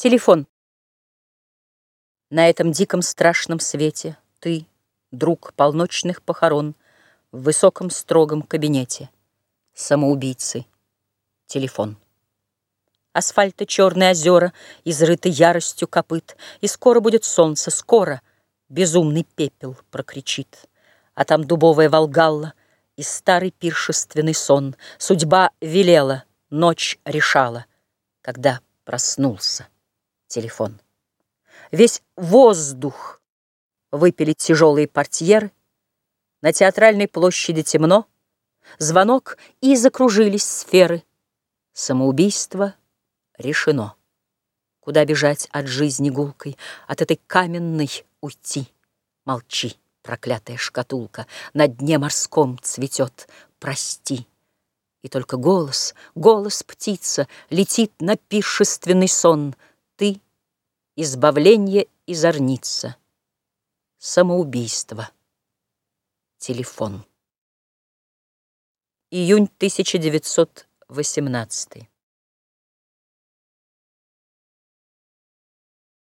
Телефон. На этом диком страшном свете Ты, друг полночных похорон, В высоком строгом кабинете Самоубийцы. Телефон. Асфальта черные озера, Изрыты яростью копыт, И скоро будет солнце, скоро Безумный пепел прокричит. А там дубовая Волгалла И старый пиршественный сон. Судьба велела, ночь решала, Когда проснулся телефон. Весь воздух выпили тяжелые портьеры, На театральной площади темно, Звонок, и закружились сферы. Самоубийство решено. Куда бежать от жизни гулкой, От этой каменной уйти? Молчи, проклятая шкатулка, На дне морском цветет, прости. И только голос, голос птица Летит на пиршественный сон — ты — избавление и зорница, самоубийство, телефон. Июнь 1918